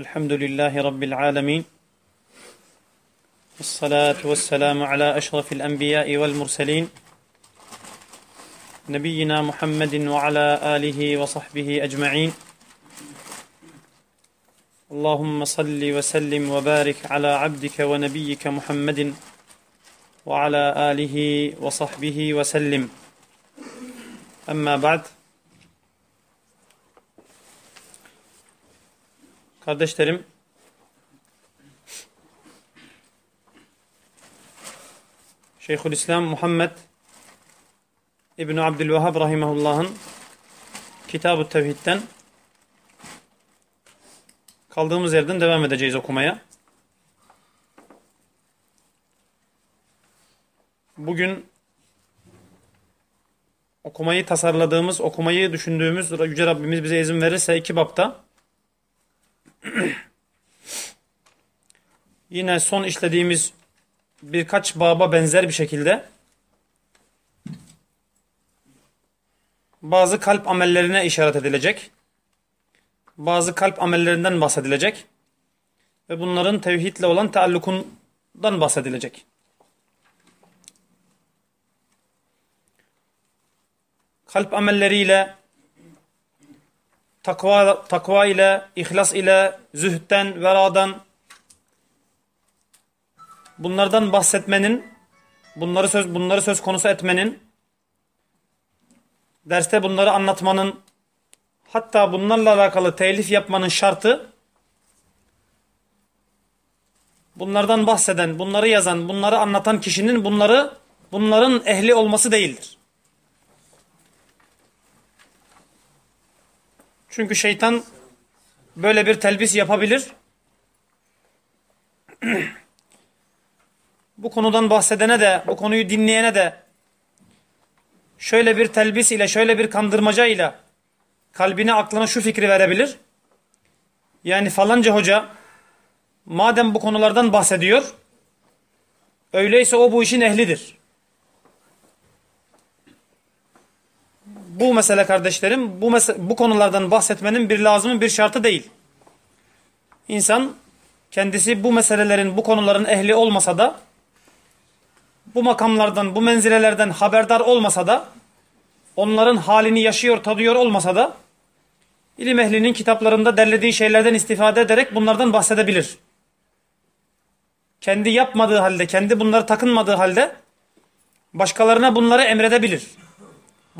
الحمد لله رب العالمين والصلاة والسلام على أشرف الأنبياء والمرسلين نبينا محمد وعلى آله وصحبه أجمعين اللهم صل وسلم وبارك على عبدك ونبيك محمد وعلى آله وصحبه وسلم أما بعد Kardeşlerim, Şeyhülislam Muhammed İbn Abdülvehhab rahimehullah'ın Kitab-ı Tevhid'den kaldığımız yerden devam edeceğiz okumaya. Bugün okumayı tasarladığımız, okumayı düşündüğümüz Yüce Rabbimiz bize izin verirse iki bapta Yine son işlediğimiz birkaç baba benzer bir şekilde bazı kalp amellerine işaret edilecek. Bazı kalp amellerinden bahsedilecek. Ve bunların tevhidle olan taallukundan bahsedilecek. Kalp amelleriyle takva, takva ile, ihlas ile, zühtten, veradan bunlardan bahsetmenin, bunları söz bunları söz konusu etmenin, derste bunları anlatmanın, hatta bunlarla alakalı telif yapmanın şartı bunlardan bahseden, bunları yazan, bunları anlatan kişinin bunları bunların ehli olması değildir. Çünkü şeytan böyle bir telbis yapabilir. bu konudan bahsedene de, bu konuyu dinleyene de şöyle bir telbis ile, şöyle bir kandırmaca ile kalbine, aklına şu fikri verebilir. Yani falanca hoca madem bu konulardan bahsediyor, öyleyse o bu işin ehlidir. Bu mesele kardeşlerim bu, mesele, bu konulardan bahsetmenin bir lazımı bir şartı değil. İnsan kendisi bu meselelerin bu konuların ehli olmasa da bu makamlardan bu menzilelerden haberdar olmasa da onların halini yaşıyor tadıyor olmasa da ilim ehlinin kitaplarında derlediği şeylerden istifade ederek bunlardan bahsedebilir. Kendi yapmadığı halde kendi bunları takınmadığı halde başkalarına bunları emredebilir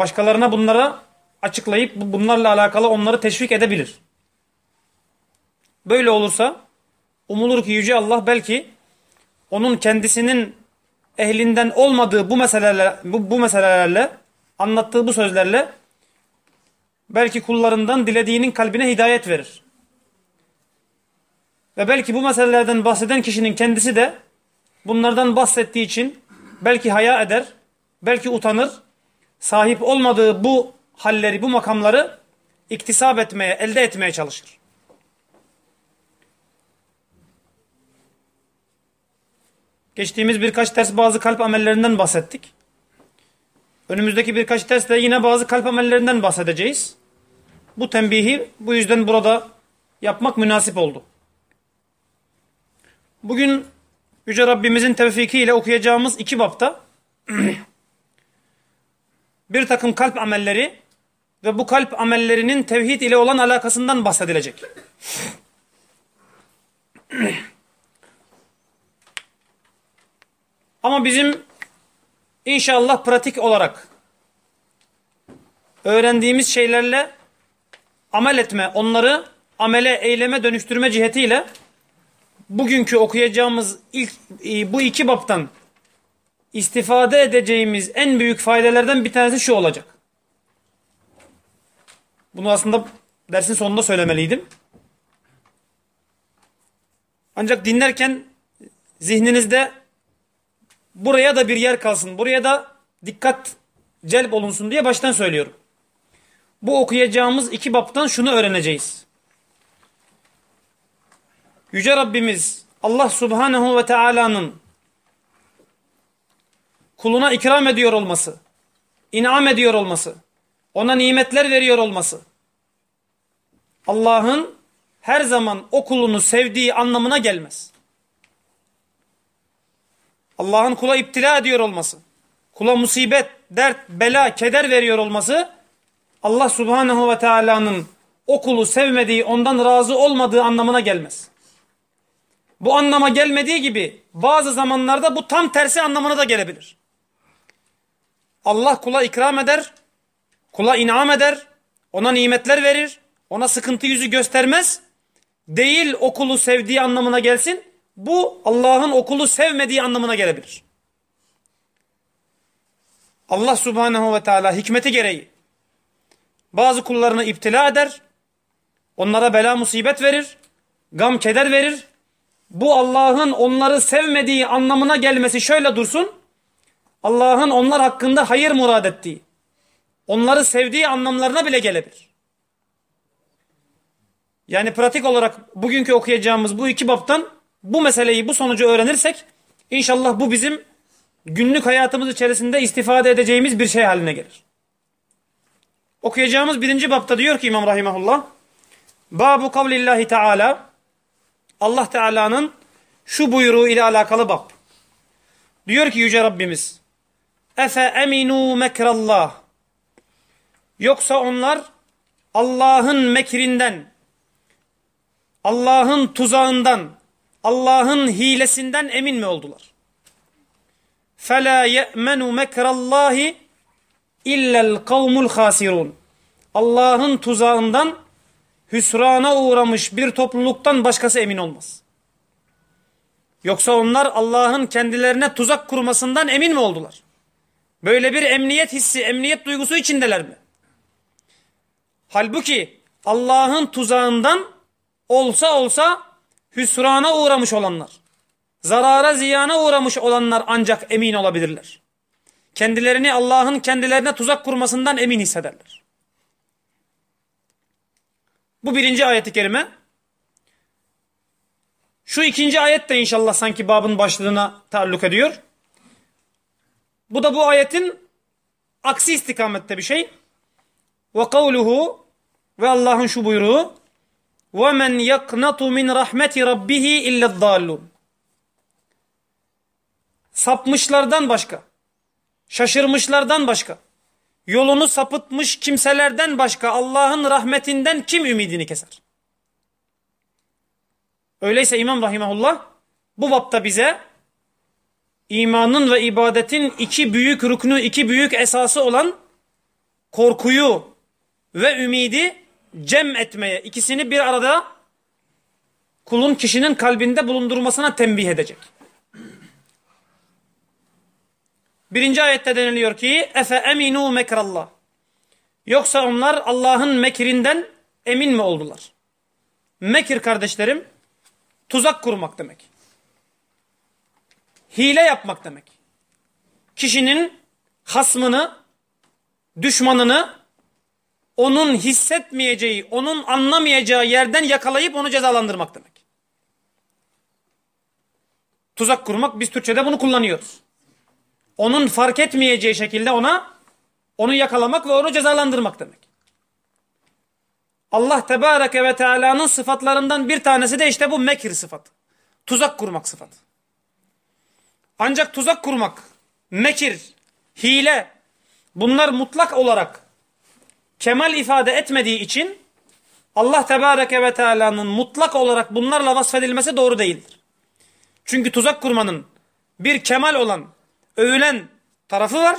başkalarına bunlara açıklayıp bunlarla alakalı onları teşvik edebilir. Böyle olursa umulur ki Yüce Allah belki onun kendisinin ehlinden olmadığı bu meselelerle, bu, bu meselelerle anlattığı bu sözlerle belki kullarından dilediğinin kalbine hidayet verir. Ve belki bu meselelerden bahseden kişinin kendisi de bunlardan bahsettiği için belki haya eder, belki utanır sahip olmadığı bu halleri, bu makamları iktisap etmeye, elde etmeye çalışır. Geçtiğimiz birkaç ders bazı kalp amellerinden bahsettik. Önümüzdeki birkaç derste yine bazı kalp amellerinden bahsedeceğiz. Bu tembihi bu yüzden burada yapmak münasip oldu. Bugün Yüce Rabbimizin tevfikiyle okuyacağımız iki bapta bir takım kalp amelleri ve bu kalp amellerinin tevhid ile olan alakasından bahsedilecek. Ama bizim inşallah pratik olarak öğrendiğimiz şeylerle amel etme, onları amele, eyleme dönüştürme cihetiyle bugünkü okuyacağımız ilk e, bu iki baptan istifade edeceğimiz en büyük faydelerden bir tanesi şu olacak. Bunu aslında dersin sonunda söylemeliydim. Ancak dinlerken zihninizde buraya da bir yer kalsın, buraya da dikkat celp olunsun diye baştan söylüyorum. Bu okuyacağımız iki baptan şunu öğreneceğiz. Yüce Rabbimiz Allah Subhanahu ve Taala'nın kuluna ikram ediyor olması, inam ediyor olması, ona nimetler veriyor olması, Allah'ın her zaman o kulunu sevdiği anlamına gelmez. Allah'ın kula iptila ediyor olması, kula musibet, dert, bela, keder veriyor olması Allah subhanehu ve teala'nın o kulu sevmediği, ondan razı olmadığı anlamına gelmez. Bu anlama gelmediği gibi bazı zamanlarda bu tam tersi anlamına da gelebilir. Allah kula ikram eder, kula inam eder, ona nimetler verir, ona sıkıntı yüzü göstermez. Değil okulu sevdiği anlamına gelsin. Bu Allah'ın okulu sevmediği anlamına gelebilir. Allah subhanehu ve teala hikmeti gereği bazı kullarını iptila eder, onlara bela musibet verir, gam keder verir. Bu Allah'ın onları sevmediği anlamına gelmesi şöyle dursun. Allah'ın onlar hakkında hayır murad ettiği, onları sevdiği anlamlarına bile gelebilir. Yani pratik olarak bugünkü okuyacağımız bu iki baptan bu meseleyi, bu sonucu öğrenirsek inşallah bu bizim günlük hayatımız içerisinde istifade edeceğimiz bir şey haline gelir. Okuyacağımız birinci bapta diyor ki İmam Rahimahullah Babu kavlillahi teala Allah Teala'nın şu buyruğu ile alakalı bab. Diyor ki Yüce Rabbimiz Efe eminu mekrallah Yoksa onlar Allah'ın mekrinden Allah'ın tuzağından Allah'ın hilesinden emin mi oldular? فَلَا يَأْمَنُ مَكْرَ اللّٰهِ اِلَّا الْقَوْمُ الْخَاسِرُونَ Allah'ın tuzağından hüsrana uğramış bir topluluktan başkası emin olmaz. Yoksa onlar Allah'ın kendilerine tuzak kurmasından emin mi oldular? Böyle bir emniyet hissi, emniyet duygusu içindeler mi? Halbuki Allah'ın tuzağından olsa olsa hüsrana uğramış olanlar, zarara ziyana uğramış olanlar ancak emin olabilirler. Kendilerini Allah'ın kendilerine tuzak kurmasından emin hissederler. Bu birinci ayeti kerime. Şu ikinci ayet de inşallah sanki babın başlığına taalluk ediyor. Bu da bu ayetin aksi istikamette bir şey. Ve kavluhu ve Allah'ın şu buyruğu وَمَنْ يَقْنَطُ مِنْ رَحْمَةِ رَبِّهِ اِلَّا الضَّالُّونَ Sapmışlardan başka, şaşırmışlardan başka, yolunu sapıtmış kimselerden başka Allah'ın rahmetinden kim ümidini keser? Öyleyse İmam Rahimahullah bu bapta bize imanın ve ibadetin iki büyük rüknü, iki büyük esası olan korkuyu ve ümidi cem etmeye, ikisini bir arada kulun kişinin kalbinde bulundurmasına tembih edecek. Birinci ayette deniliyor ki Efe eminu mekrallah. Yoksa onlar Allah'ın mekrinden emin mi oldular? Mekir kardeşlerim tuzak kurmak demek. Hile yapmak demek. Kişinin hasmını, düşmanını onun hissetmeyeceği, onun anlamayacağı yerden yakalayıp onu cezalandırmak demek. Tuzak kurmak biz Türkçe'de bunu kullanıyoruz. Onun fark etmeyeceği şekilde ona onu yakalamak ve onu cezalandırmak demek. Allah Tebareke ve Teala'nın sıfatlarından bir tanesi de işte bu mekir sıfat. Tuzak kurmak sıfatı. Ancak tuzak kurmak, mekir, hile bunlar mutlak olarak kemal ifade etmediği için Allah Tebareke ve Teala'nın mutlak olarak bunlarla vasfedilmesi doğru değildir. Çünkü tuzak kurmanın bir kemal olan, övülen tarafı var.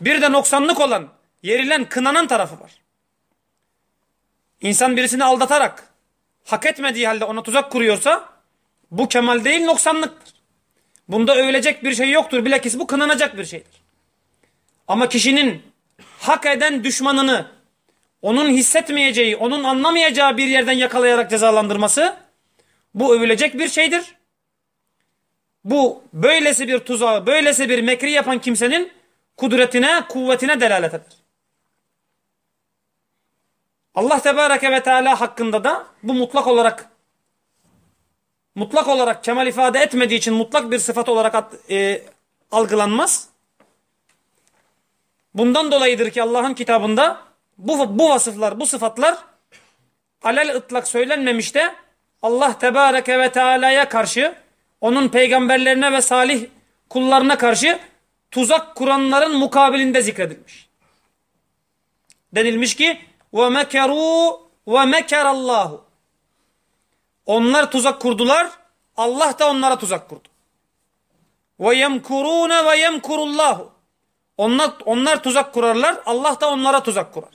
Bir de noksanlık olan, yerilen, kınanan tarafı var. İnsan birisini aldatarak hak etmediği halde ona tuzak kuruyorsa bu kemal değil noksanlıktır. Bunda övülecek bir şey yoktur. Bilakis bu kınanacak bir şeydir. Ama kişinin hak eden düşmanını onun hissetmeyeceği, onun anlamayacağı bir yerden yakalayarak cezalandırması bu övülecek bir şeydir. Bu böylesi bir tuzağı, böylesi bir mekri yapan kimsenin kudretine, kuvvetine delalet eder. Allah Tebareke ve Teala hakkında da bu mutlak olarak mutlak olarak kemal ifade etmediği için mutlak bir sıfat olarak e, algılanmaz. Bundan dolayıdır ki Allah'ın kitabında bu, bu vasıflar, bu sıfatlar alel ıtlak söylenmemiş de Allah Tebareke ve Teala'ya karşı onun peygamberlerine ve salih kullarına karşı tuzak kuranların mukabilinde zikredilmiş. Denilmiş ki mekeru ve mekerallahu. Onlar tuzak kurdular. Allah da onlara tuzak kurdu. Ve yemkurune ve yemkurullahu. Onlar, onlar tuzak kurarlar. Allah da onlara tuzak kurar.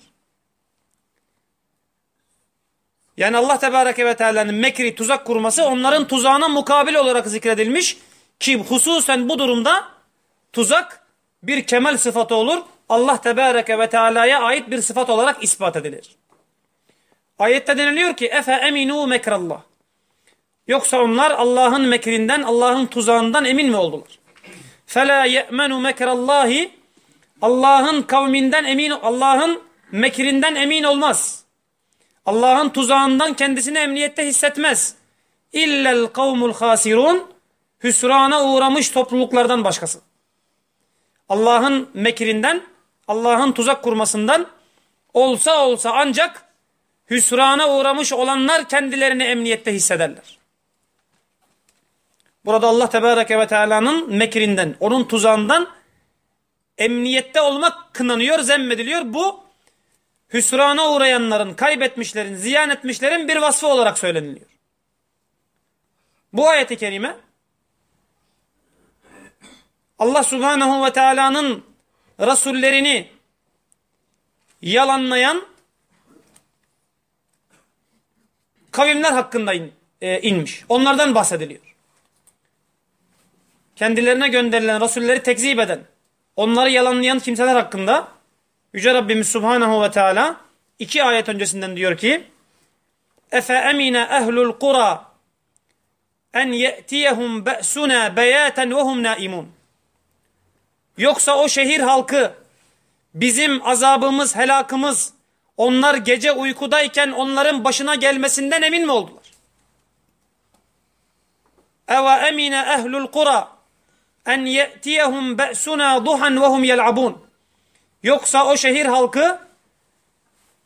Yani Allah Tebareke ve Teala'nın mekri tuzak kurması onların tuzağına mukabil olarak zikredilmiş. Ki hususen bu durumda tuzak bir kemal sıfatı olur. Allah Tebareke ve Teala'ya ait bir sıfat olarak ispat edilir. Ayette deniliyor ki efe eminu mekrallah. Yoksa onlar Allah'ın mekrinden, Allah'ın tuzağından emin mi oldular? Fela ye'menu mekrallahi Allah'ın kavminden emin, Allah'ın mekrinden emin olmaz. Allah'ın tuzağından kendisini emniyette hissetmez. İllel kavmul hasirun hüsrana uğramış topluluklardan başkası. Allah'ın mekrinden, Allah'ın tuzak kurmasından olsa olsa ancak hüsrana uğramış olanlar kendilerini emniyette hissederler. Burada Allah Tebareke ve Teala'nın mekrinden, onun tuzağından emniyette olmak kınanıyor, zemmediliyor. Bu hüsrana uğrayanların, kaybetmişlerin, ziyan etmişlerin bir vasfı olarak söyleniliyor. Bu ayeti kerime Allah Subhanahu ve Teala'nın Resullerini yalanlayan kavimler hakkında in, e, inmiş. Onlardan bahsediliyor. Kendilerine gönderilen Resulleri tekzip eden, onları yalanlayan kimseler hakkında Yüce Rabbimiz Subhanahu ve Teala iki ayet öncesinden diyor ki Efe emine ehlul kura en ye'tiyehum be'suna beyaten ve hum naimun. Yoksa o şehir halkı bizim azabımız, helakımız onlar gece uykudayken onların başına gelmesinden emin mi oldular? Eve emine ehlul kura en ye'tiyehum be'suna duhan ve hum yel'abun. Yoksa o şehir halkı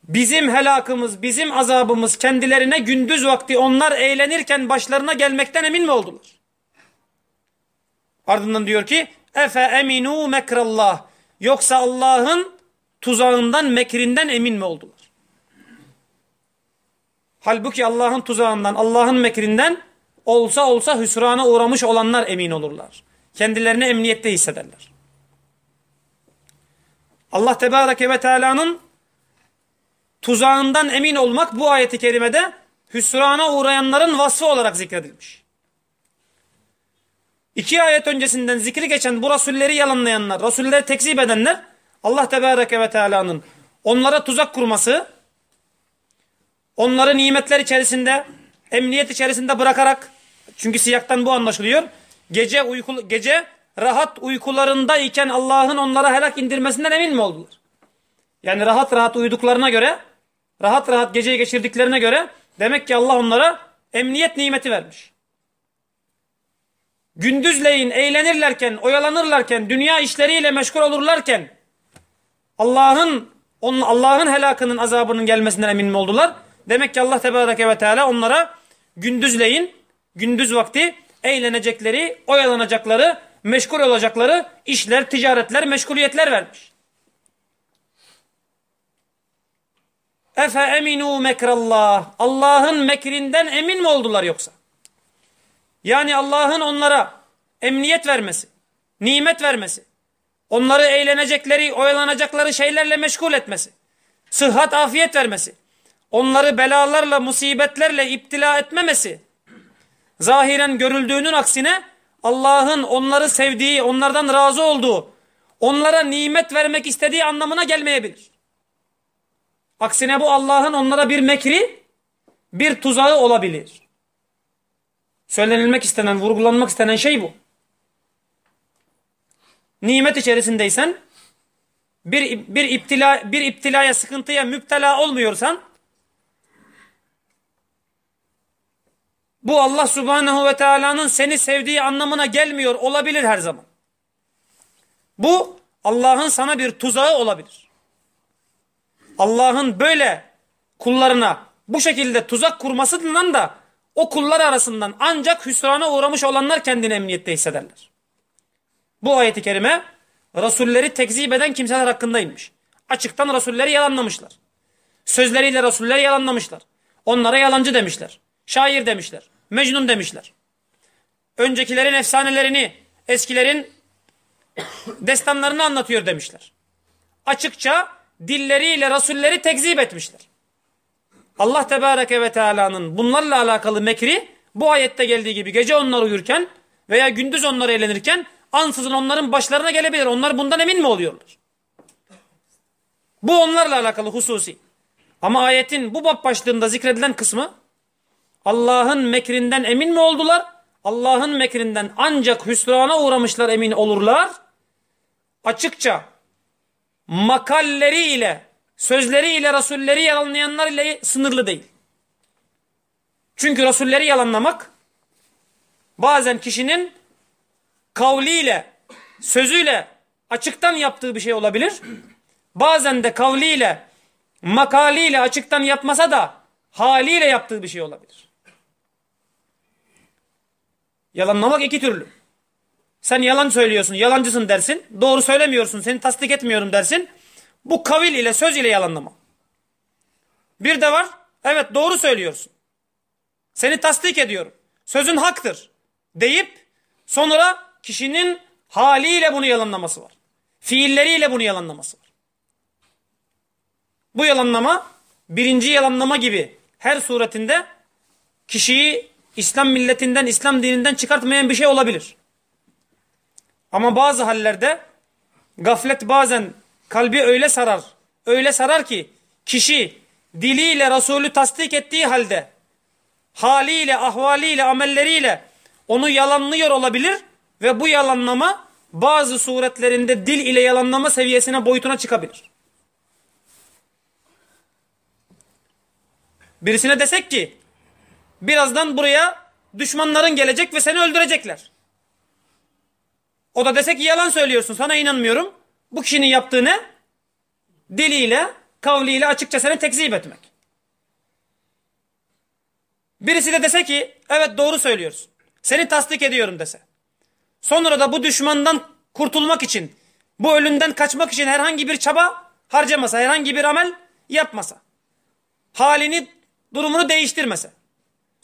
bizim helakımız, bizim azabımız kendilerine gündüz vakti onlar eğlenirken başlarına gelmekten emin mi oldular? Ardından diyor ki Efe eminu mekrallah. Yoksa Allah'ın tuzağından, mekrinden emin mi oldular? Halbuki Allah'ın tuzağından, Allah'ın mekrinden olsa olsa hüsrana uğramış olanlar emin olurlar. Kendilerini emniyette hissederler. Allah Tebareke ve Teala'nın tuzağından emin olmak bu ayeti kerimede hüsrana uğrayanların vasfı olarak zikredilmiş. İki ayet öncesinden zikri geçen bu rasulleri yalanlayanlar, rasulleri tekzip edenler Allah Tebareke ve Teala'nın onlara tuzak kurması, onları nimetler içerisinde, emniyet içerisinde bırakarak, çünkü siyaktan bu anlaşılıyor, gece uyku, gece rahat uykularındayken Allah'ın onlara helak indirmesinden emin mi oldular? Yani rahat rahat uyuduklarına göre, rahat rahat geceyi geçirdiklerine göre demek ki Allah onlara emniyet nimeti vermiş. Gündüzleyin eğlenirlerken, oyalanırlarken, dünya işleriyle meşgul olurlarken Allah'ın Allah'ın helakının azabının gelmesinden emin mi oldular? Demek ki Allah Tebareke ve Teala onlara gündüzleyin, gündüz vakti eğlenecekleri, oyalanacakları, meşgul olacakları işler, ticaretler, meşguliyetler vermiş. Efe eminu mekrallah. Allah'ın mekrinden emin mi oldular yoksa? Yani Allah'ın onlara emniyet vermesi, nimet vermesi, onları eğlenecekleri, oyalanacakları şeylerle meşgul etmesi, sıhhat, afiyet vermesi, onları belalarla, musibetlerle iptila etmemesi, zahiren görüldüğünün aksine Allah'ın onları sevdiği, onlardan razı olduğu, onlara nimet vermek istediği anlamına gelmeyebilir. Aksine bu Allah'ın onlara bir mekri, bir tuzağı olabilir. Söylenilmek istenen, vurgulanmak istenen şey bu. Nimet içerisindeysen, bir, bir, iptila, bir iptilaya, sıkıntıya müptela olmuyorsan, bu Allah subhanehu ve teala'nın seni sevdiği anlamına gelmiyor olabilir her zaman. Bu Allah'ın sana bir tuzağı olabilir. Allah'ın böyle kullarına bu şekilde tuzak kurmasından da o kullar arasından ancak hüsrana uğramış olanlar kendini emniyette hissederler. Bu ayeti kerime Resulleri tekzip eden kimseler hakkındaymış. Açıktan Resulleri yalanlamışlar. Sözleriyle Resulleri yalanlamışlar. Onlara yalancı demişler. Şair demişler. Mecnun demişler. Öncekilerin efsanelerini, eskilerin destanlarını anlatıyor demişler. Açıkça dilleriyle Resulleri tekzip etmişler. Allah Tebareke ve Teala'nın bunlarla alakalı mekri bu ayette geldiği gibi gece onlar uyurken veya gündüz onlar eğlenirken ansızın onların başlarına gelebilir. Onlar bundan emin mi oluyorlar? Bu onlarla alakalı hususi. Ama ayetin bu bab başlığında zikredilen kısmı Allah'ın mekrinden emin mi oldular? Allah'ın mekrinden ancak hüsrana uğramışlar emin olurlar. Açıkça makalleriyle, sözleriyle Resulleri yalanlayanlar ile sınırlı değil. Çünkü Resulleri yalanlamak bazen kişinin kavliyle, sözüyle açıktan yaptığı bir şey olabilir. Bazen de kavliyle, makaliyle açıktan yapmasa da haliyle yaptığı bir şey olabilir. Yalanlamak iki türlü. Sen yalan söylüyorsun, yalancısın dersin. Doğru söylemiyorsun, seni tasdik etmiyorum dersin. Bu kavil ile, söz ile yalanlama. Bir de var, evet doğru söylüyorsun. Seni tasdik ediyorum. Sözün haktır deyip sonra kişinin haliyle bunu yalanlaması var. Fiilleriyle bunu yalanlaması var. Bu yalanlama birinci yalanlama gibi her suretinde kişiyi İslam milletinden, İslam dininden çıkartmayan bir şey olabilir. Ama bazı hallerde gaflet bazen kalbi öyle sarar, öyle sarar ki kişi diliyle Resulü tasdik ettiği halde haliyle, ahvaliyle, amelleriyle onu yalanlıyor olabilir ve bu yalanlama bazı suretlerinde dil ile yalanlama seviyesine boyutuna çıkabilir. Birisine desek ki birazdan buraya düşmanların gelecek ve seni öldürecekler. O da desek ki yalan söylüyorsun sana inanmıyorum. Bu kişinin yaptığı ne? Diliyle, kavliyle açıkça seni tekzip etmek. Birisi de dese ki evet doğru söylüyorsun. Seni tasdik ediyorum dese. Sonra da bu düşmandan kurtulmak için, bu ölümden kaçmak için herhangi bir çaba harcamasa, herhangi bir amel yapmasa. Halini, durumunu değiştirmese.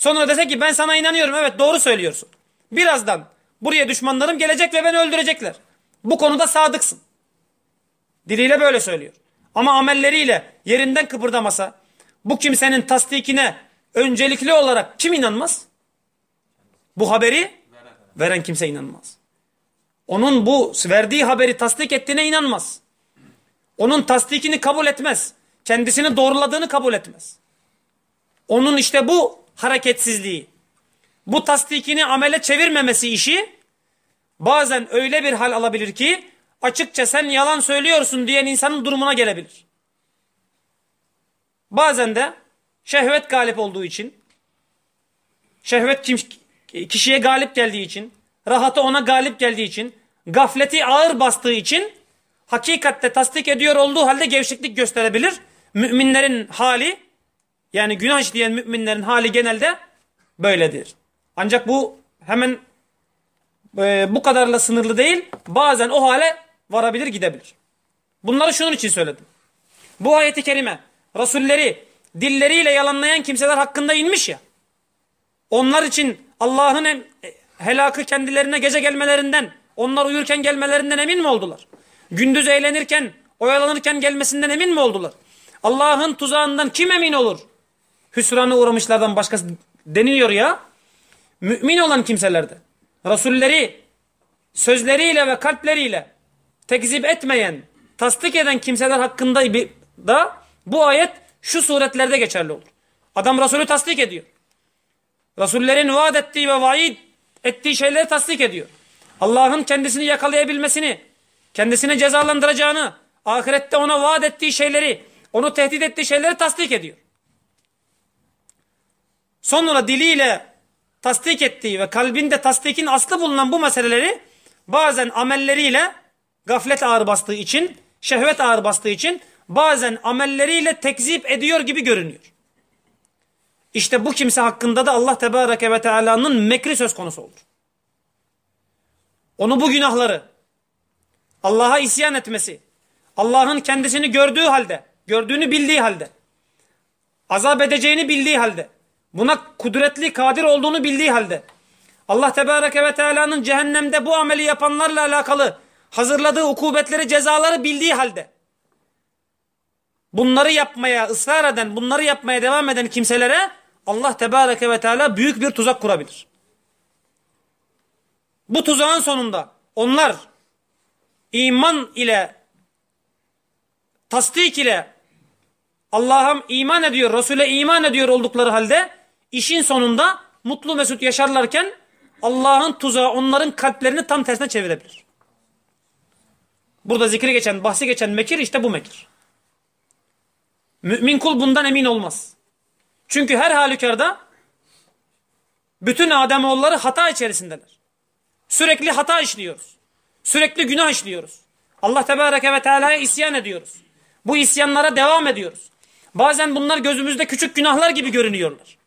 Sonra dese ki ben sana inanıyorum evet doğru söylüyorsun. Birazdan buraya düşmanlarım gelecek ve beni öldürecekler. Bu konuda sadıksın. Diliyle böyle söylüyor. Ama amelleriyle yerinden kıpırdamasa bu kimsenin tasdikine öncelikli olarak kim inanmaz? Bu haberi veren kimse inanmaz. Onun bu verdiği haberi tasdik ettiğine inanmaz. Onun tasdikini kabul etmez. Kendisini doğruladığını kabul etmez. Onun işte bu hareketsizliği, bu tasdikini amele çevirmemesi işi bazen öyle bir hal alabilir ki açıkça sen yalan söylüyorsun diyen insanın durumuna gelebilir. Bazen de şehvet galip olduğu için, şehvet kişiye galip geldiği için, rahatı ona galip geldiği için, gafleti ağır bastığı için hakikatte tasdik ediyor olduğu halde gevşeklik gösterebilir. Müminlerin hali yani günah işleyen müminlerin hali genelde böyledir. Ancak bu hemen e, bu kadarla sınırlı değil. Bazen o hale varabilir gidebilir. Bunları şunun için söyledim. Bu ayeti kerime Resulleri dilleriyle yalanlayan kimseler hakkında inmiş ya. Onlar için Allah'ın e, helakı kendilerine gece gelmelerinden, onlar uyurken gelmelerinden emin mi oldular? Gündüz eğlenirken, oyalanırken gelmesinden emin mi oldular? Allah'ın tuzağından kim emin olur? Hüsrana uğramışlardan başkası deniliyor ya. Mümin olan kimselerde. Resulleri sözleriyle ve kalpleriyle tekzip etmeyen, tasdik eden kimseler hakkında da bu ayet şu suretlerde geçerli olur. Adam Resulü tasdik ediyor. Resullerin vaat ettiği ve vaid ettiği şeyleri tasdik ediyor. Allah'ın kendisini yakalayabilmesini, kendisini cezalandıracağını, ahirette ona vaat ettiği şeyleri, onu tehdit ettiği şeyleri tasdik ediyor. Sonra diliyle tasdik ettiği ve kalbinde tasdikin aslı bulunan bu meseleleri bazen amelleriyle gaflet ağır bastığı için, şehvet ağır bastığı için bazen amelleriyle tekzip ediyor gibi görünüyor. İşte bu kimse hakkında da Allah Tebareke ve Teala'nın mekri söz konusu olur. Onu bu günahları, Allah'a isyan etmesi, Allah'ın kendisini gördüğü halde, gördüğünü bildiği halde, azap edeceğini bildiği halde, buna kudretli, kadir olduğunu bildiği halde, Allah Tebareke ve Teala'nın cehennemde bu ameli yapanlarla alakalı hazırladığı ukubetleri, cezaları bildiği halde, bunları yapmaya ısrar eden, bunları yapmaya devam eden kimselere Allah Tebareke ve Teala büyük bir tuzak kurabilir. Bu tuzağın sonunda onlar iman ile tasdik ile Allah'a iman ediyor, Resul'e iman ediyor oldukları halde işin sonunda mutlu mesut yaşarlarken Allah'ın tuzağı onların kalplerini tam tersine çevirebilir. Burada zikri geçen, bahsi geçen mekir işte bu mekir. Mümin kul bundan emin olmaz. Çünkü her halükarda bütün Ademoğulları hata içerisindeler. Sürekli hata işliyoruz. Sürekli günah işliyoruz. Allah Tebareke ve Teala'ya isyan ediyoruz. Bu isyanlara devam ediyoruz. Bazen bunlar gözümüzde küçük günahlar gibi görünüyorlar.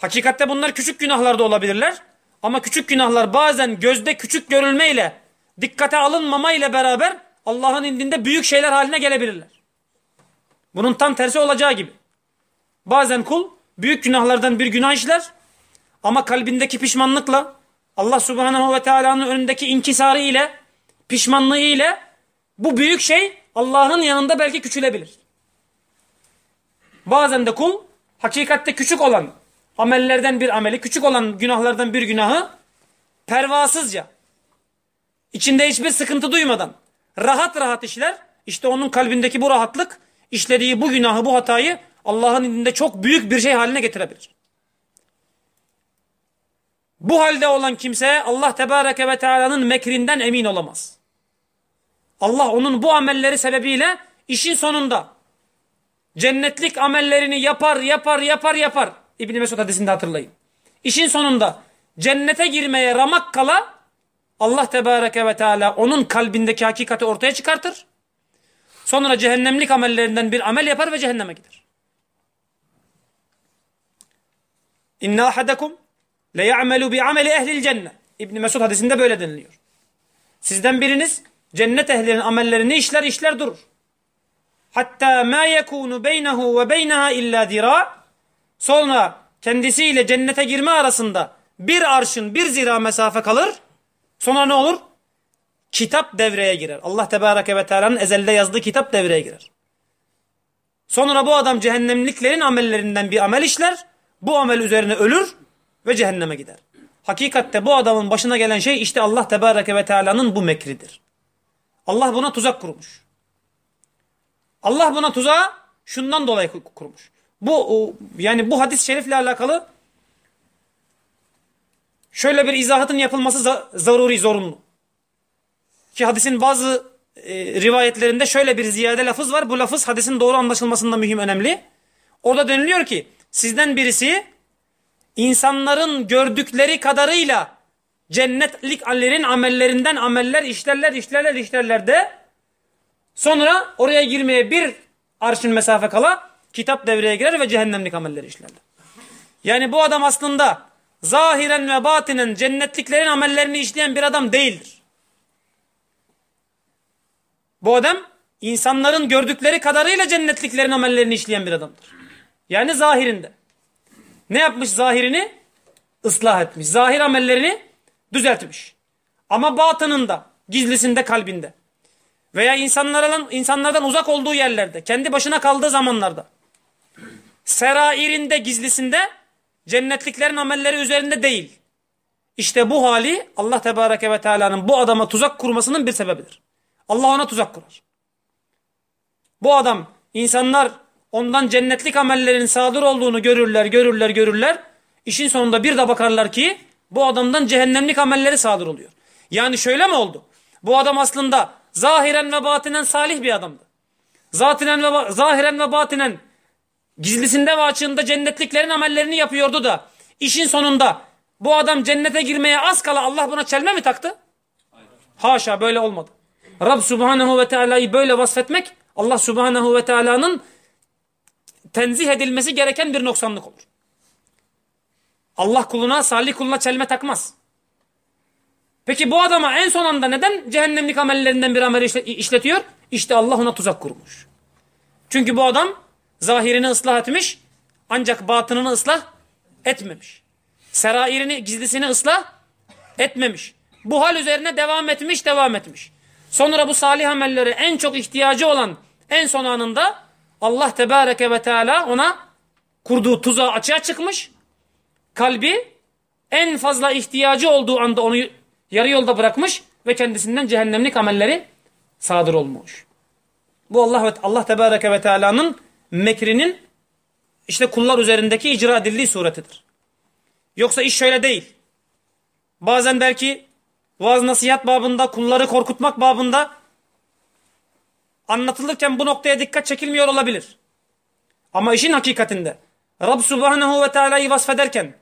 Hakikatte bunlar küçük günahlar da olabilirler. Ama küçük günahlar bazen gözde küçük görülmeyle, dikkate alınmama ile beraber Allah'ın indinde büyük şeyler haline gelebilirler. Bunun tam tersi olacağı gibi. Bazen kul büyük günahlardan bir günah işler ama kalbindeki pişmanlıkla Allah subhanahu ve teala'nın önündeki inkisarı ile pişmanlığı ile bu büyük şey Allah'ın yanında belki küçülebilir. Bazen de kul hakikatte küçük olan amellerden bir ameli, küçük olan günahlardan bir günahı pervasızca, içinde hiçbir sıkıntı duymadan rahat rahat işler. İşte onun kalbindeki bu rahatlık işlediği bu günahı, bu hatayı Allah'ın indinde çok büyük bir şey haline getirebilir. Bu halde olan kimse Allah Tebareke ve Teala'nın mekrinden emin olamaz. Allah onun bu amelleri sebebiyle işin sonunda cennetlik amellerini yapar, yapar, yapar, yapar. İbni Mesud hadisinde hatırlayın. İşin sonunda cennete girmeye ramak kala Allah Tebareke ve Teala onun kalbindeki hakikati ortaya çıkartır. Sonra cehennemlik amellerinden bir amel yapar ve cehenneme gider. İnna ahadakum le ya'melu bi ameli ehlil cennet. İbn Mesud hadisinde böyle deniliyor. Sizden biriniz cennet ehlinin amellerini işler işler durur. Hatta ma yekunu beynehu ve beyneha illa dira. Sonra kendisiyle cennete girme arasında bir arşın bir zira mesafe kalır. Sonra ne olur? Kitap devreye girer. Allah Tebareke ve Teala'nın ezelde yazdığı kitap devreye girer. Sonra bu adam cehennemliklerin amellerinden bir amel işler. Bu amel üzerine ölür ve cehenneme gider. Hakikatte bu adamın başına gelen şey işte Allah Tebareke ve Teala'nın bu mekridir. Allah buna tuzak kurmuş. Allah buna tuzağı şundan dolayı kurmuş. Bu yani bu hadis-i şerifle alakalı şöyle bir izahatın yapılması zaruri, zorunlu. Ki hadisin bazı e, rivayetlerinde şöyle bir ziyade lafız var. Bu lafız hadisin doğru anlaşılmasında mühim, önemli. Orada deniliyor ki sizden birisi insanların gördükleri kadarıyla cennetlik allerin amellerinden ameller işlerler, işlerler, işlerler de sonra oraya girmeye bir arşın mesafe kala kitap devreye girer ve cehennemlik amelleri işlerler. Yani bu adam aslında zahiren ve batinen cennetliklerin amellerini işleyen bir adam değildir. Bu adam insanların gördükleri kadarıyla cennetliklerin amellerini işleyen bir adamdır. Yani zahirinde. Ne yapmış zahirini? Islah etmiş. Zahir amellerini düzeltmiş. Ama batınında, gizlisinde, kalbinde veya insanlardan, insanlardan uzak olduğu yerlerde, kendi başına kaldığı zamanlarda serairinde, gizlisinde cennetliklerin amelleri üzerinde değil. İşte bu hali Allah Tebareke ve Teala'nın bu adama tuzak kurmasının bir sebebidir. Allah ona tuzak kurar. Bu adam insanlar ondan cennetlik amellerin sadır olduğunu görürler, görürler, görürler. İşin sonunda bir de bakarlar ki bu adamdan cehennemlik amelleri sadır oluyor. Yani şöyle mi oldu? Bu adam aslında zahiren ve batinen salih bir adamdı. Zatinen ve, zahiren ve batinen gizlisinde ve açığında cennetliklerin amellerini yapıyordu da işin sonunda bu adam cennete girmeye az kala Allah buna çelme mi taktı? Hayır. Haşa böyle olmadı. Rab Subhanahu ve Teala'yı böyle vasfetmek Allah Subhanahu ve Teala'nın tenzih edilmesi gereken bir noksanlık olur. Allah kuluna, salih kuluna çelme takmaz. Peki bu adama en son anda neden cehennemlik amellerinden bir amel işletiyor? İşte Allah ona tuzak kurmuş. Çünkü bu adam zahirini ıslah etmiş ancak batınını ıslah etmemiş. Serairini, gizlisini ıslah etmemiş. Bu hal üzerine devam etmiş, devam etmiş. Sonra bu salih amelleri en çok ihtiyacı olan en son anında Allah Tebareke ve Teala ona kurduğu tuzağı açığa çıkmış. Kalbi en fazla ihtiyacı olduğu anda onu yarı yolda bırakmış ve kendisinden cehennemlik amelleri sadır olmuş. Bu Allah ve Allah Tebareke ve Teala'nın mekrinin işte kullar üzerindeki icra edildiği suretidir. Yoksa iş şöyle değil. Bazen belki vaaz nasihat babında, kulları korkutmak babında anlatılırken bu noktaya dikkat çekilmiyor olabilir. Ama işin hakikatinde Rab Subhanahu ve Teala'yı vasfederken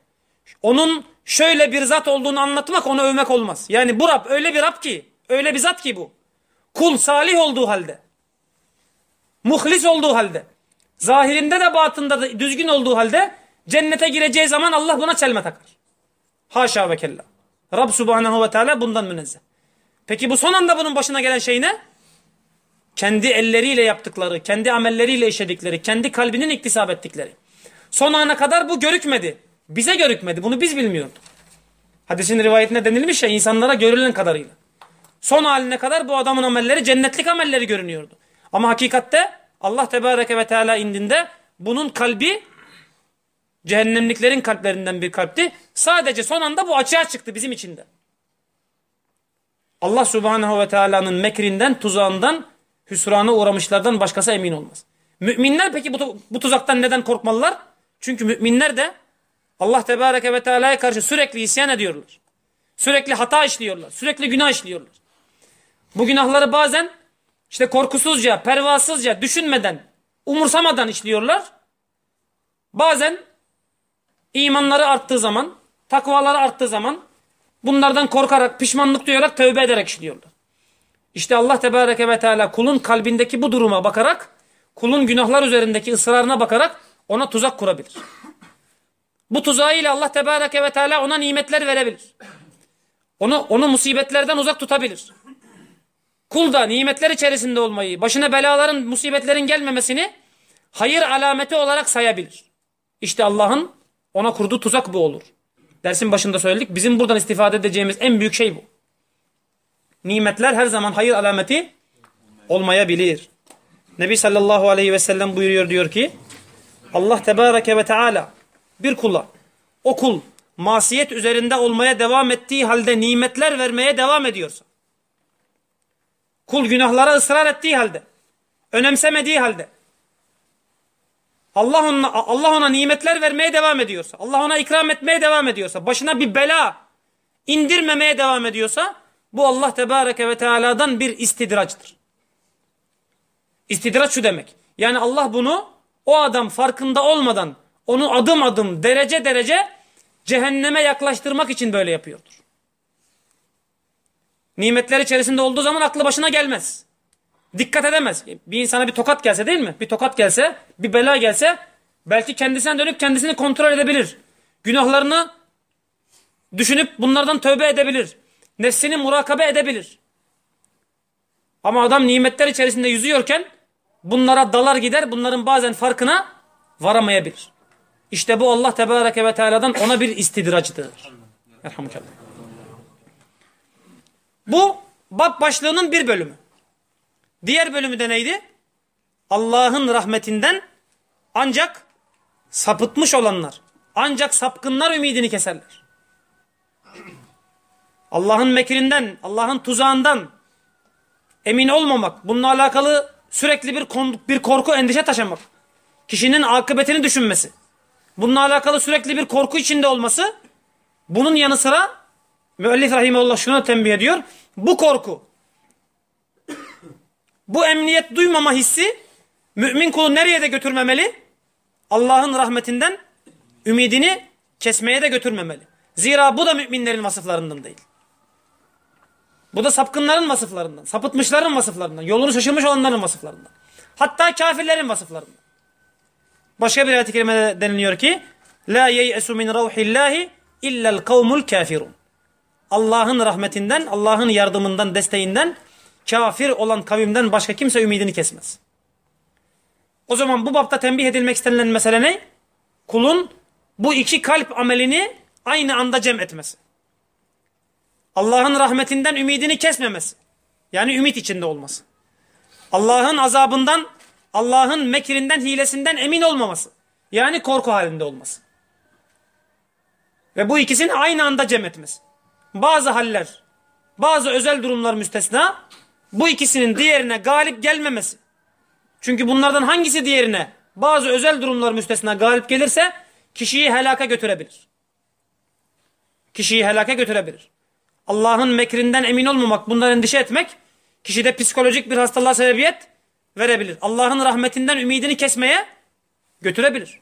onun şöyle bir zat olduğunu anlatmak onu övmek olmaz. Yani bu Rab öyle bir Rab ki, öyle bir zat ki bu. Kul salih olduğu halde, muhlis olduğu halde, zahirinde de batında da düzgün olduğu halde cennete gireceği zaman Allah buna çelme takar. Haşa ve kella. Rab Subhanahu ve Teala bundan münezzeh. Peki bu son anda bunun başına gelen şey ne? Kendi elleriyle yaptıkları, kendi amelleriyle işledikleri, kendi kalbinin iktisap ettikleri. Son ana kadar bu görükmedi. Bize görükmedi. Bunu biz bilmiyorduk. Hadisin rivayetinde denilmiş ya insanlara görülen kadarıyla. Son haline kadar bu adamın amelleri cennetlik amelleri görünüyordu. Ama hakikatte Allah Tebareke ve Teala indinde bunun kalbi cehennemliklerin kalplerinden bir kalpti. Sadece son anda bu açığa çıktı bizim içinde. Allah Subhanahu ve Teala'nın mekrinden, tuzağından, hüsrana uğramışlardan başkası emin olmaz. Müminler peki bu, bu tuzaktan neden korkmalılar? Çünkü müminler de Allah Tebareke ve Teala'ya karşı sürekli isyan ediyorlar. Sürekli hata işliyorlar. Sürekli günah işliyorlar. Bu günahları bazen işte korkusuzca, pervasızca, düşünmeden, umursamadan işliyorlar. Bazen imanları arttığı zaman, takvaları arttığı zaman bunlardan korkarak, pişmanlık duyarak, tövbe ederek işliyorlar. İşte Allah Tebareke ve Teala kulun kalbindeki bu duruma bakarak, kulun günahlar üzerindeki ısrarına bakarak ona tuzak kurabilir. Bu tuzağıyla Allah Tebareke ve Teala ona nimetler verebilir. Onu, onu musibetlerden uzak tutabilir. Kul da nimetler içerisinde olmayı, başına belaların, musibetlerin gelmemesini hayır alameti olarak sayabilir. İşte Allah'ın ona kurduğu tuzak bu olur. Dersin başında söyledik. Bizim buradan istifade edeceğimiz en büyük şey bu. Nimetler her zaman hayır alameti olmayabilir. Nebi sallallahu aleyhi ve sellem buyuruyor diyor ki Allah tebareke ve teala bir kula o kul masiyet üzerinde olmaya devam ettiği halde nimetler vermeye devam ediyorsa kul günahlara ısrar ettiği halde önemsemediği halde Allah ona, Allah ona nimetler vermeye devam ediyorsa, Allah ona ikram etmeye devam ediyorsa, başına bir bela indirmemeye devam ediyorsa, bu Allah Tebareke ve Teala'dan bir istidraçtır. İstidraç şu demek. Yani Allah bunu o adam farkında olmadan onu adım adım, derece derece cehenneme yaklaştırmak için böyle yapıyordur. Nimetler içerisinde olduğu zaman aklı başına gelmez. Dikkat edemez. Bir insana bir tokat gelse değil mi? Bir tokat gelse, bir bela gelse belki kendisine dönüp kendisini kontrol edebilir. Günahlarını düşünüp bunlardan tövbe edebilir. Nefsini murakabe edebilir. Ama adam nimetler içerisinde yüzüyorken bunlara dalar gider. Bunların bazen farkına varamayabilir. İşte bu Allah Tebareke ve Teala'dan ona bir istidracıdır. Bu bab başlığının bir bölümü. Diğer bölümü de neydi? Allah'ın rahmetinden ancak sapıtmış olanlar, ancak sapkınlar ümidini keserler. Allah'ın mekrinden, Allah'ın tuzağından emin olmamak, bununla alakalı sürekli bir, bir korku, endişe taşımak, kişinin akıbetini düşünmesi, bununla alakalı sürekli bir korku içinde olması, bunun yanı sıra müellif rahimullah şuna tembih ediyor, bu korku bu emniyet duymama hissi mümin kulu nereye de götürmemeli? Allah'ın rahmetinden ümidini kesmeye de götürmemeli. Zira bu da müminlerin vasıflarından değil. Bu da sapkınların vasıflarından, sapıtmışların vasıflarından, yolunu şaşırmış olanların vasıflarından. Hatta kafirlerin vasıflarından. Başka bir ayet-i kerimede deniliyor ki La yeyesu min ravhillahi illel kavmul kafirun. Allah'ın rahmetinden, Allah'ın yardımından, desteğinden kafir olan kavimden başka kimse ümidini kesmez. O zaman bu bapta tembih edilmek istenilen mesele ne? Kulun bu iki kalp amelini aynı anda cem etmesi. Allah'ın rahmetinden ümidini kesmemesi. Yani ümit içinde olması. Allah'ın azabından, Allah'ın mekrinden, hilesinden emin olmaması. Yani korku halinde olması. Ve bu ikisini aynı anda cem etmesi. Bazı haller, bazı özel durumlar müstesna, bu ikisinin diğerine galip gelmemesi. Çünkü bunlardan hangisi diğerine bazı özel durumlar müstesna galip gelirse kişiyi helaka götürebilir. Kişiyi helaka götürebilir. Allah'ın mekrinden emin olmamak, bundan endişe etmek kişide psikolojik bir hastalığa sebebiyet verebilir. Allah'ın rahmetinden ümidini kesmeye götürebilir.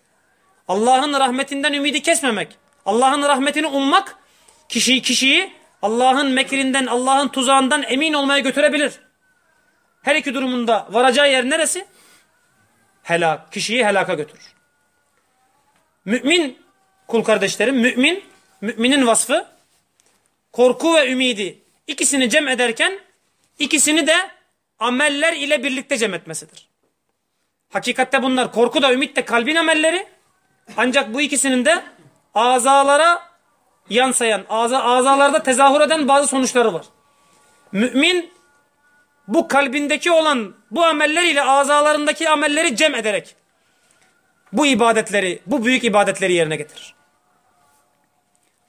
Allah'ın rahmetinden ümidi kesmemek, Allah'ın rahmetini ummak kişiyi kişiyi Allah'ın mekrinden, Allah'ın tuzağından emin olmaya götürebilir. Her iki durumunda varacağı yer neresi? Helak. Kişiyi helaka götürür. Mümin kul kardeşlerim, mümin, müminin vasfı korku ve ümidi ikisini cem ederken ikisini de ameller ile birlikte cem etmesidir. Hakikatte bunlar korku da ümit de kalbin amelleri ancak bu ikisinin de azalara yansıyan, aza, azalarda tezahür eden bazı sonuçları var. Mümin bu kalbindeki olan bu ameller ile azalarındaki amelleri cem ederek bu ibadetleri, bu büyük ibadetleri yerine getirir.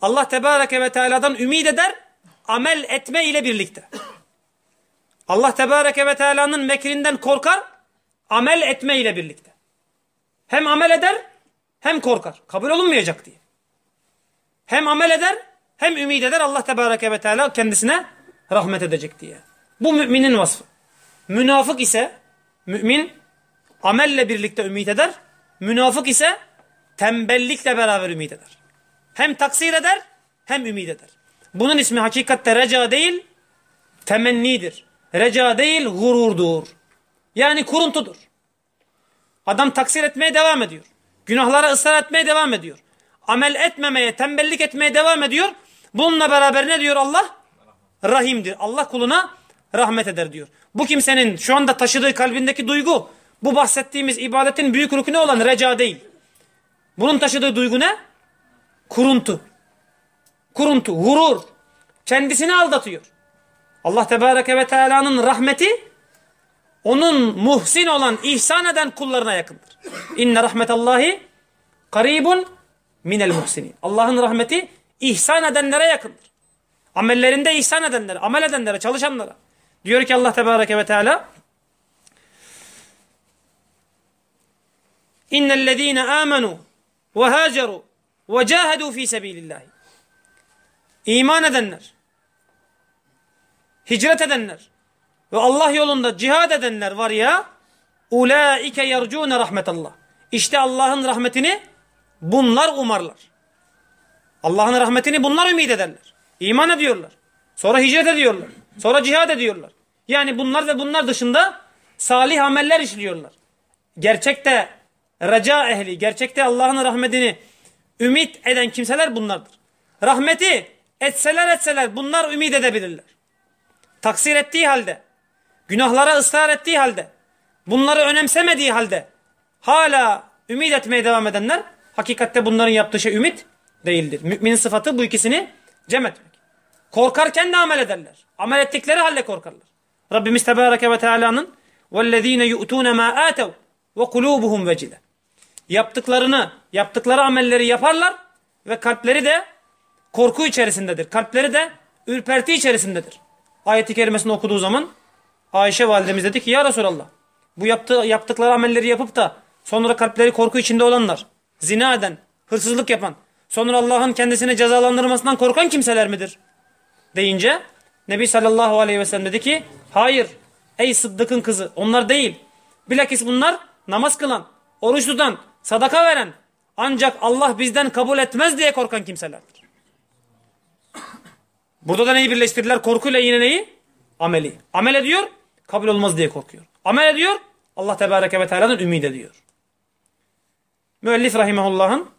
Allah Tebareke ve Teala'dan ümit eder, amel etme ile birlikte. Allah Tebareke ve Teala'nın mekrinden korkar, amel etme ile birlikte. Hem amel eder, hem korkar. Kabul olunmayacak diye. Hem amel eder, hem ümit eder Allah Tebareke ve Teala kendisine rahmet edecek diye. Bu müminin vasfı. Münafık ise, mümin amelle birlikte ümit eder, münafık ise tembellikle beraber ümit eder. Hem taksir eder hem ümit eder. Bunun ismi hakikatte reca değil, temennidir. Reca değil, gururdur. Yani kuruntudur. Adam taksir etmeye devam ediyor. Günahlara ısrar etmeye devam ediyor. Amel etmemeye, tembellik etmeye devam ediyor. Bununla beraber ne diyor Allah? Rahimdir. Allah kuluna rahmet eder diyor. Bu kimsenin şu anda taşıdığı kalbindeki duygu bu bahsettiğimiz ibadetin büyük rükünü olan reca değil. Bunun taşıdığı duygu ne? Kuruntu. Kuruntu, gurur. Kendisini aldatıyor. Allah Tebareke ve Teala'nın rahmeti onun muhsin olan, ihsan eden kullarına yakındır. İnne rahmetallahi karibun minel muhsinin. Allah'ın rahmeti ihsan edenlere yakındır. Amellerinde ihsan edenlere, amel edenlere, çalışanlara. Diyor ki Allah Tebareke ve Teala İnnellezîne âmenû ve hâcerû ve cahedû fî sebîlillâhi. İman edenler, hicret edenler ve Allah yolunda cihad edenler var ya ulaike yercûne rahmetallah. İşte Allah'ın rahmetini bunlar umarlar. Allah'ın rahmetini bunlar ümit ederler. İman ediyorlar. Sonra hicret ediyorlar. Sonra cihad ediyorlar. Yani bunlar ve bunlar dışında salih ameller işliyorlar. Gerçekte reca ehli, gerçekte Allah'ın rahmetini ümit eden kimseler bunlardır. Rahmeti etseler etseler bunlar ümit edebilirler. Taksir ettiği halde, günahlara ısrar ettiği halde, bunları önemsemediği halde hala ümit etmeye devam edenler hakikatte bunların yaptığı şey ümit değildir. Müminin sıfatı bu ikisini cem etmek. Korkarken de amel ederler. Amel ettikleri halde korkarlar. Rabbimiz Tebareke ve Teala'nın وَالَّذ۪ينَ يُؤْتُونَ مَا آتَوْا وَقُلُوبُهُمْ وَجِلَ Yaptıklarını, yaptıkları amelleri yaparlar ve kalpleri de korku içerisindedir. Kalpleri de ürperti içerisindedir. Ayet-i kerimesini okuduğu zaman Ayşe validemiz dedi ki ya Resulallah bu yaptığı, yaptıkları amelleri yapıp da sonra kalpleri korku içinde olanlar, zina eden, hırsızlık yapan, sonra Allah'ın kendisini cezalandırmasından korkan kimseler midir? Deyince Nebi sallallahu aleyhi ve sellem dedi ki hayır ey Sıddık'ın kızı onlar değil. Bilakis bunlar namaz kılan, oruç tutan, sadaka veren ancak Allah bizden kabul etmez diye korkan kimselerdir. Burada da neyi birleştirdiler? Korkuyla yine neyi? Ameli. Amel ediyor, kabul olmaz diye korkuyor. Amel ediyor, Allah Tebareke ve Teala'dan ümit ediyor. Müellif rahimahullah'ın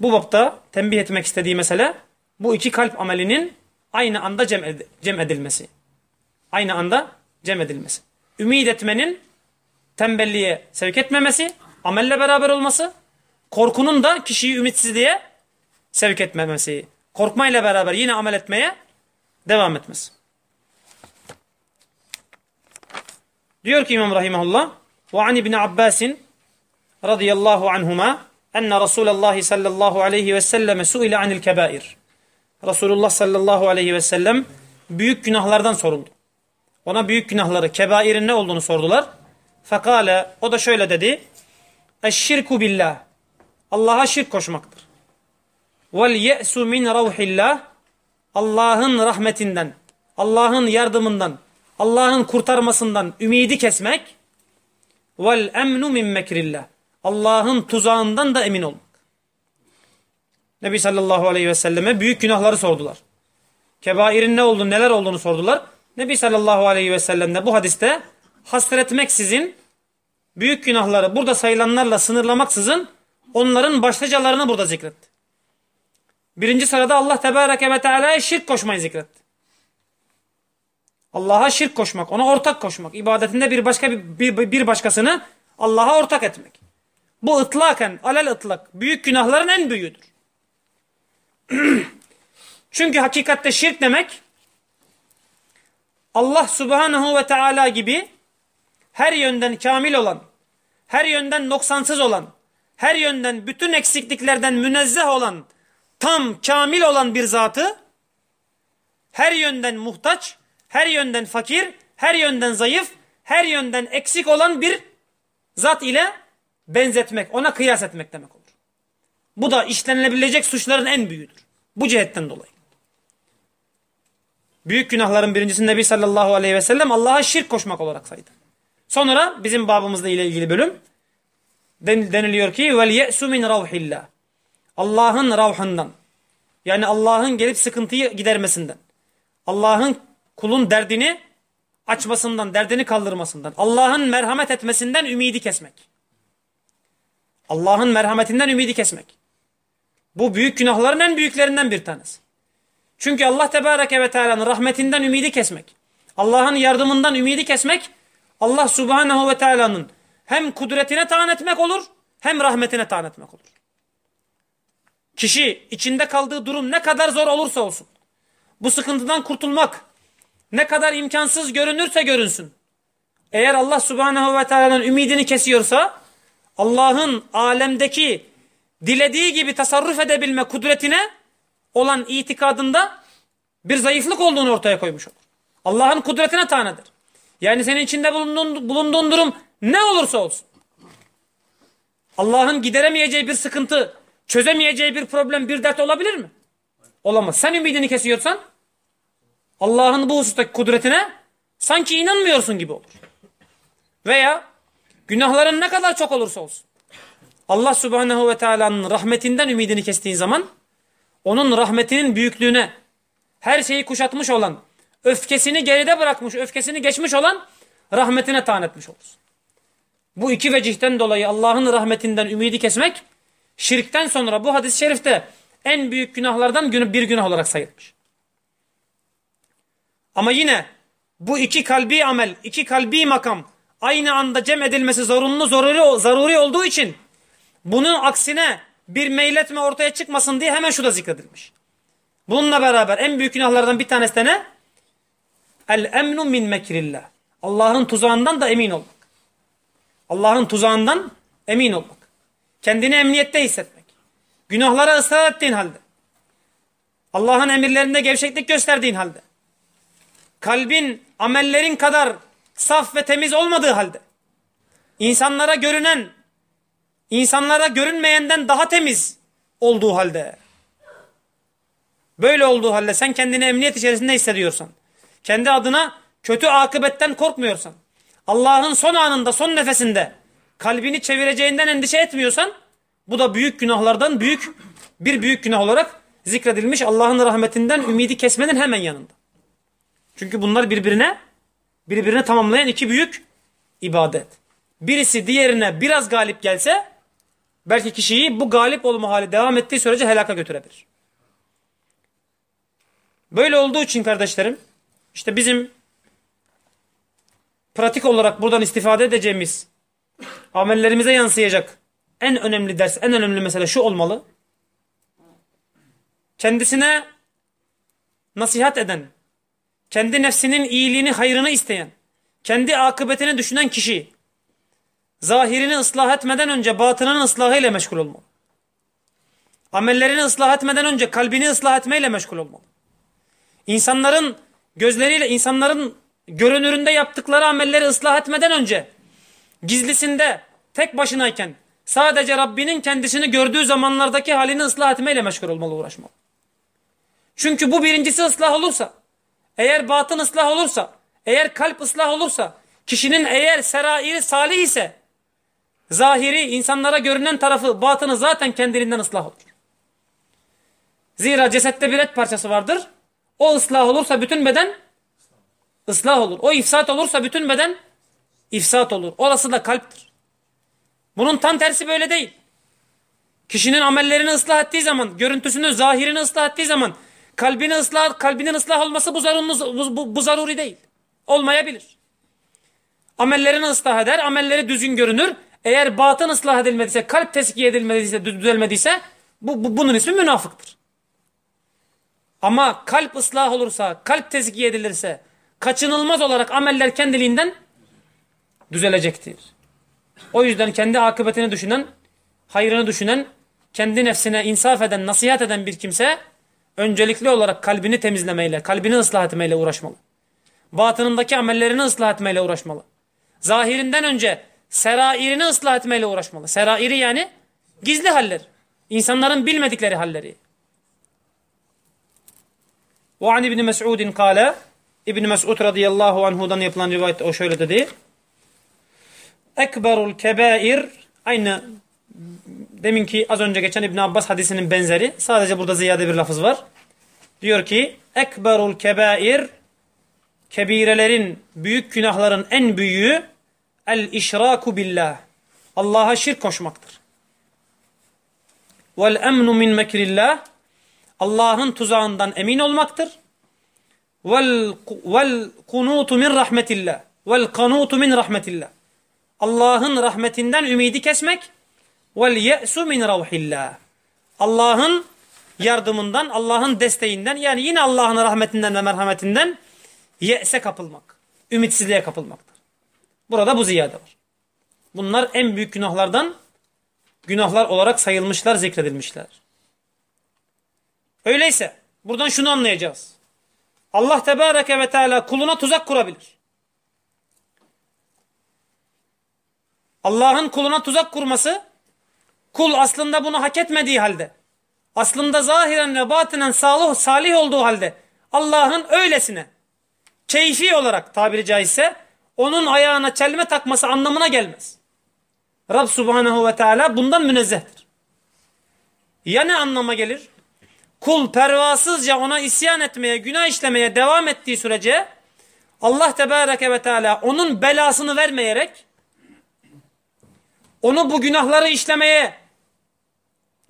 bu bapta tembih etmek istediği mesele bu iki kalp amelinin aynı anda cem, ed cem edilmesi. Aynı anda cem edilmesi. Ümid etmenin tembelliğe sevk etmemesi, amelle beraber olması, korkunun da kişiyi ümitsizliğe sevk etmemesi. Korkmayla beraber yine amel etmeye devam etmesi. Diyor ki İmam Rahimahullah وعن ابن عباس radıyallahu anhuma enne Resulallah sallallahu aleyhi ve selleme suile anil kebair. Resulullah sallallahu aleyhi ve sellem büyük günahlardan soruldu. Ona büyük günahları, kebairin ne olduğunu sordular. Fekale, o da şöyle dedi. Eşşirku billah. Allah'a şirk koşmaktır. Vel ye'su min ravhillah. Allah'ın rahmetinden, Allah'ın yardımından, Allah'ın kurtarmasından ümidi kesmek. Vel emnu min mekrillah. Allah'ın tuzağından da emin olmak. Nebi sallallahu aleyhi ve selleme büyük günahları sordular. Kebairin ne olduğunu, neler olduğunu sordular. Nebi sallallahu aleyhi ve sellem de bu hadiste hasretmeksizin büyük günahları burada sayılanlarla sınırlamaksızın onların başlıcalarını burada zikretti. Birinci sırada Allah Tebareke ve Teala'ya şirk koşmayı zikretti. Allah'a şirk koşmak, ona ortak koşmak, ibadetinde bir başka bir, bir başkasını Allah'a ortak etmek. Bu ıtlaken, alel ıtlak, büyük günahların en büyüğüdür. Çünkü hakikatte şirk demek Allah subhanahu ve teala gibi her yönden kamil olan, her yönden noksansız olan, her yönden bütün eksikliklerden münezzeh olan, tam kamil olan bir zatı her yönden muhtaç, her yönden fakir, her yönden zayıf, her yönden eksik olan bir zat ile benzetmek, ona kıyas etmek demek olur. Bu da işlenilebilecek suçların en büyüğüdür. Bu cihetten dolayı. Büyük günahların birincisinde Nebi sallallahu aleyhi ve sellem Allah'a şirk koşmak olarak saydı. Sonra bizim babımızla ile ilgili bölüm deniliyor ki vel ye'su min ravhillah. Allah'ın ravhından. Yani Allah'ın gelip sıkıntıyı gidermesinden. Allah'ın kulun derdini açmasından, derdini kaldırmasından. Allah'ın merhamet etmesinden ümidi kesmek. Allah'ın merhametinden ümidi kesmek. Bu büyük günahların en büyüklerinden bir tanesi. Çünkü Allah Tebareke ve Teala'nın rahmetinden ümidi kesmek, Allah'ın yardımından ümidi kesmek, Allah Subhanahu ve Teala'nın hem kudretine taan etmek olur, hem rahmetine taan etmek olur. Kişi içinde kaldığı durum ne kadar zor olursa olsun, bu sıkıntıdan kurtulmak ne kadar imkansız görünürse görünsün. Eğer Allah Subhanahu ve Teala'nın ümidini kesiyorsa, Allah'ın alemdeki dilediği gibi tasarruf edebilme kudretine olan itikadında bir zayıflık olduğunu ortaya koymuş olur. Allah'ın kudretine tanedir. Yani senin içinde bulunduğun, bulunduğun durum ne olursa olsun. Allah'ın gideremeyeceği bir sıkıntı, çözemeyeceği bir problem, bir dert olabilir mi? Olamaz. Sen ümidini kesiyorsan Allah'ın bu husustaki kudretine sanki inanmıyorsun gibi olur. Veya günahların ne kadar çok olursa olsun. Allah subhanehu ve teala'nın rahmetinden ümidini kestiğin zaman onun rahmetinin büyüklüğüne her şeyi kuşatmış olan, öfkesini geride bırakmış, öfkesini geçmiş olan rahmetine taan etmiş olursun. Bu iki vecihten dolayı Allah'ın rahmetinden ümidi kesmek, şirkten sonra bu hadis-i şerifte en büyük günahlardan bir günah olarak sayılmış. Ama yine bu iki kalbi amel, iki kalbi makam aynı anda cem edilmesi zorunlu, zaruri, zaruri olduğu için bunun aksine bir meyletme ortaya çıkmasın diye hemen şu da zikredilmiş. Bununla beraber en büyük günahlardan bir tanesi de ne? El emnu min mekrillah. Allah'ın tuzağından da emin olmak. Allah'ın tuzağından emin olmak. Kendini emniyette hissetmek. Günahlara ısrar ettiğin halde. Allah'ın emirlerinde gevşeklik gösterdiğin halde. Kalbin amellerin kadar saf ve temiz olmadığı halde. insanlara görünen insanlara görünmeyenden daha temiz olduğu halde. Böyle olduğu halde sen kendini emniyet içerisinde hissediyorsan, kendi adına kötü akıbetten korkmuyorsan, Allah'ın son anında, son nefesinde kalbini çevireceğinden endişe etmiyorsan, bu da büyük günahlardan büyük bir büyük günah olarak zikredilmiş Allah'ın rahmetinden ümidi kesmenin hemen yanında. Çünkü bunlar birbirine birbirine tamamlayan iki büyük ibadet. Birisi diğerine biraz galip gelse belki kişiyi bu galip olma hali devam ettiği sürece helaka götürebilir. Böyle olduğu için kardeşlerim işte bizim pratik olarak buradan istifade edeceğimiz amellerimize yansıyacak en önemli ders, en önemli mesele şu olmalı. Kendisine nasihat eden, kendi nefsinin iyiliğini, hayrını isteyen, kendi akıbetini düşünen kişi zahirini ıslah etmeden önce batının ıslahıyla meşgul olmalı. Amellerini ıslah etmeden önce kalbini ıslah etmeyle meşgul olmalı. İnsanların gözleriyle, insanların görünüründe yaptıkları amelleri ıslah etmeden önce gizlisinde tek başınayken sadece Rabbinin kendisini gördüğü zamanlardaki halini ıslah etmeyle meşgul olmalı, uğraşmalı. Çünkü bu birincisi ıslah olursa, eğer batın ıslah olursa, eğer kalp ıslah olursa, kişinin eğer serairi salih ise, zahiri insanlara görünen tarafı, batını zaten kendiliğinden ıslah olur. Zira cesette bir et parçası vardır. O ıslah olursa bütün beden ıslah olur. O ifsat olursa bütün beden ifsat olur. Orası da kalptir. Bunun tam tersi böyle değil. Kişinin amellerini ıslah ettiği zaman, görüntüsünü, zahirini ıslah ettiği zaman kalbini ıslah, kalbinin ıslah olması bu, zarunlu, bu, bu, bu zaruri değil. Olmayabilir. Amellerini ıslah eder, amelleri düzgün görünür. Eğer batın ıslah edilmediyse, kalp teskiye edilmediyse, düzelmediyse bu, bu, bunun ismi münafıktır. Ama kalp ıslah olursa, kalp tezkiye edilirse kaçınılmaz olarak ameller kendiliğinden düzelecektir. O yüzden kendi akıbetini düşünen, hayrını düşünen, kendi nefsine insaf eden, nasihat eden bir kimse öncelikli olarak kalbini temizlemeyle, kalbini ıslah etmeyle uğraşmalı. Batınındaki amellerini ıslah etmeyle uğraşmalı. Zahirinden önce serairini ıslah etmeyle uğraşmalı. Serairi yani gizli haller. İnsanların bilmedikleri halleri. Ve an İbni Mes'udin kale İbni Mes'ud radıyallahu anhudan yapılan rivayette o şöyle dedi. Ekberul kebair aynı deminki az önce geçen İbn Abbas hadisinin benzeri. Sadece burada ziyade bir lafız var. Diyor ki ekberul kebair kebirelerin büyük günahların en büyüğü el işraku billah. Allah'a şirk koşmaktır. Vel emnu min mekrillah Allah'ın tuzağından emin olmaktır. Vel vel kunutu min rahmetillah. Vel kanutu min rahmetillah. Allah'ın rahmetinden ümidi kesmek. Vel ye'su min ravhillah. Allah'ın yardımından, Allah'ın desteğinden yani yine Allah'ın rahmetinden ve merhametinden ye'se kapılmak. Ümitsizliğe kapılmaktır. Burada bu ziyade var. Bunlar en büyük günahlardan günahlar olarak sayılmışlar, zikredilmişler. Öyleyse buradan şunu anlayacağız. Allah Tebareke ve Teala kuluna tuzak kurabilir. Allah'ın kuluna tuzak kurması kul aslında bunu hak etmediği halde aslında zahiren ve batinen salih, salih olduğu halde Allah'ın öylesine keyfi olarak tabiri caizse onun ayağına çelme takması anlamına gelmez. Rab Subhanahu ve Teala bundan münezzehtir. Ya ne anlama gelir? kul pervasızca ona isyan etmeye, günah işlemeye devam ettiği sürece Allah Tebareke ve Teala onun belasını vermeyerek onu bu günahları işlemeye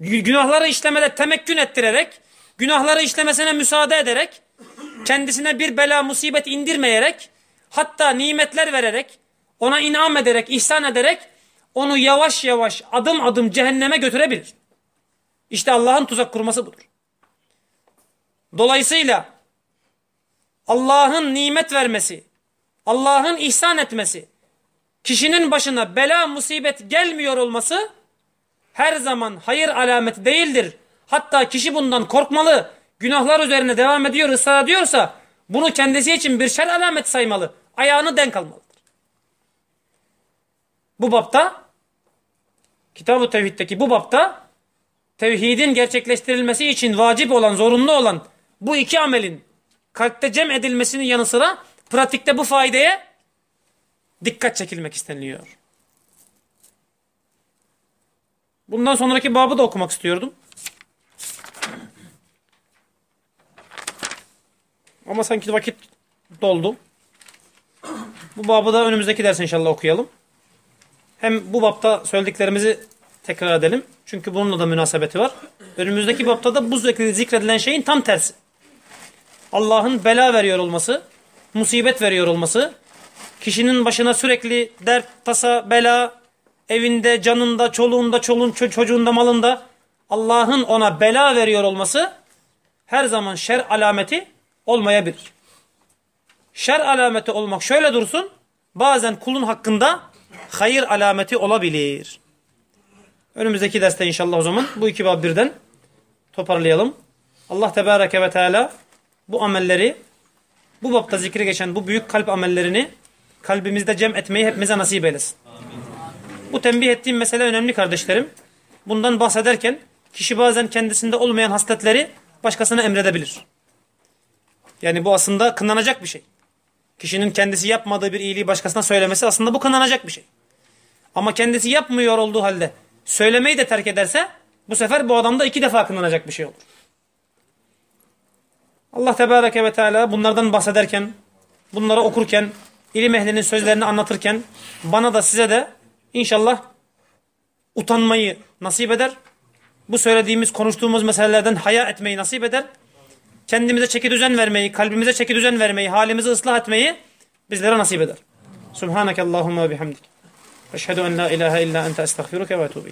günahları işlemede temekkün ettirerek günahları işlemesine müsaade ederek kendisine bir bela musibet indirmeyerek hatta nimetler vererek ona inam ederek, ihsan ederek onu yavaş yavaş adım adım cehenneme götürebilir. İşte Allah'ın tuzak kurması budur. Dolayısıyla Allah'ın nimet vermesi, Allah'ın ihsan etmesi, kişinin başına bela musibet gelmiyor olması her zaman hayır alameti değildir. Hatta kişi bundan korkmalı, günahlar üzerine devam ediyor, ısrar ediyorsa bunu kendisi için bir şer alamet saymalı. Ayağını denk almalıdır. Bu bapta Kitab-ı Tevhid'deki bu bapta tevhidin gerçekleştirilmesi için vacip olan, zorunlu olan bu iki amelin kalpte cem edilmesinin yanı sıra pratikte bu faydaya dikkat çekilmek isteniliyor. Bundan sonraki babı da okumak istiyordum. Ama sanki vakit doldu. Bu babı da önümüzdeki ders inşallah okuyalım. Hem bu bapta söylediklerimizi tekrar edelim. Çünkü bununla da münasebeti var. Önümüzdeki bapta da bu zikredilen şeyin tam tersi. Allah'ın bela veriyor olması, musibet veriyor olması, kişinin başına sürekli dert, tasa, bela, evinde, canında, çoluğunda, çoluğun, çocuğunda, malında Allah'ın ona bela veriyor olması her zaman şer alameti olmayabilir. Şer alameti olmak şöyle dursun, bazen kulun hakkında hayır alameti olabilir. Önümüzdeki derste inşallah o zaman bu iki bab birden toparlayalım. Allah Tebareke ve Teala bu amelleri, bu babta zikri geçen bu büyük kalp amellerini kalbimizde cem etmeyi hepimize nasip eylesin. Bu tembih ettiğim mesele önemli kardeşlerim. Bundan bahsederken kişi bazen kendisinde olmayan hasletleri başkasına emredebilir. Yani bu aslında kınanacak bir şey. Kişinin kendisi yapmadığı bir iyiliği başkasına söylemesi aslında bu kınanacak bir şey. Ama kendisi yapmıyor olduğu halde söylemeyi de terk ederse bu sefer bu adamda iki defa kınanacak bir şey olur. Allah Tebareke ve Teala bunlardan bahsederken, bunları okurken, ilim ehlinin sözlerini anlatırken bana da size de inşallah utanmayı nasip eder. Bu söylediğimiz, konuştuğumuz meselelerden haya etmeyi nasip eder. Kendimize çeki düzen vermeyi, kalbimize çeki düzen vermeyi, halimizi ıslah etmeyi bizlere nasip eder. Subhaneke Allahumma bihamdik. Eşhedü en la ilahe illa ente estağfiruke ve etubu